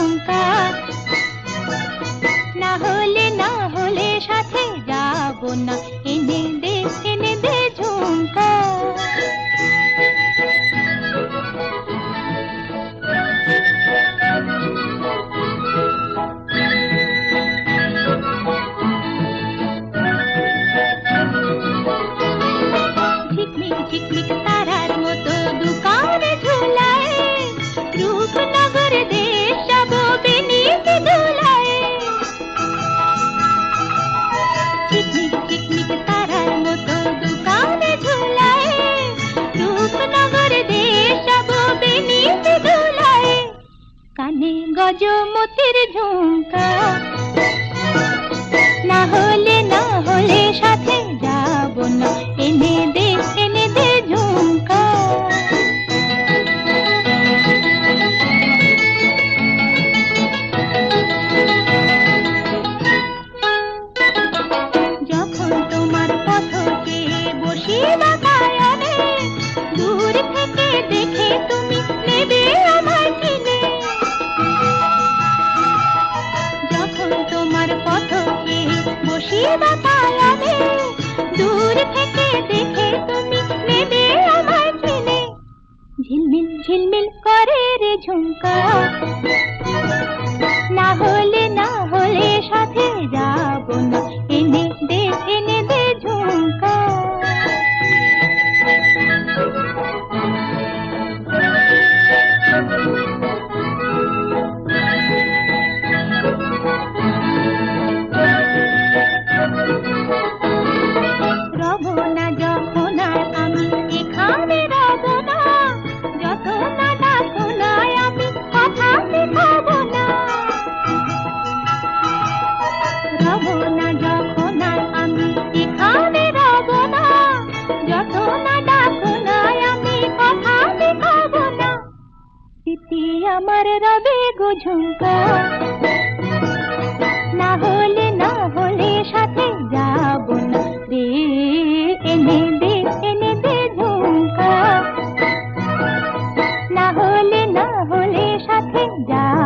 等待。কানে গজ মতির ঝুমকা ঝিলমিল ঝিলমিল করে রে ঝুমকা আমার রবে গুঝুমকা না হলে না হলে সাথে যাব না। রে, এনে দে এনে দে ঝুমকা না হলে না হলে সাথে যাব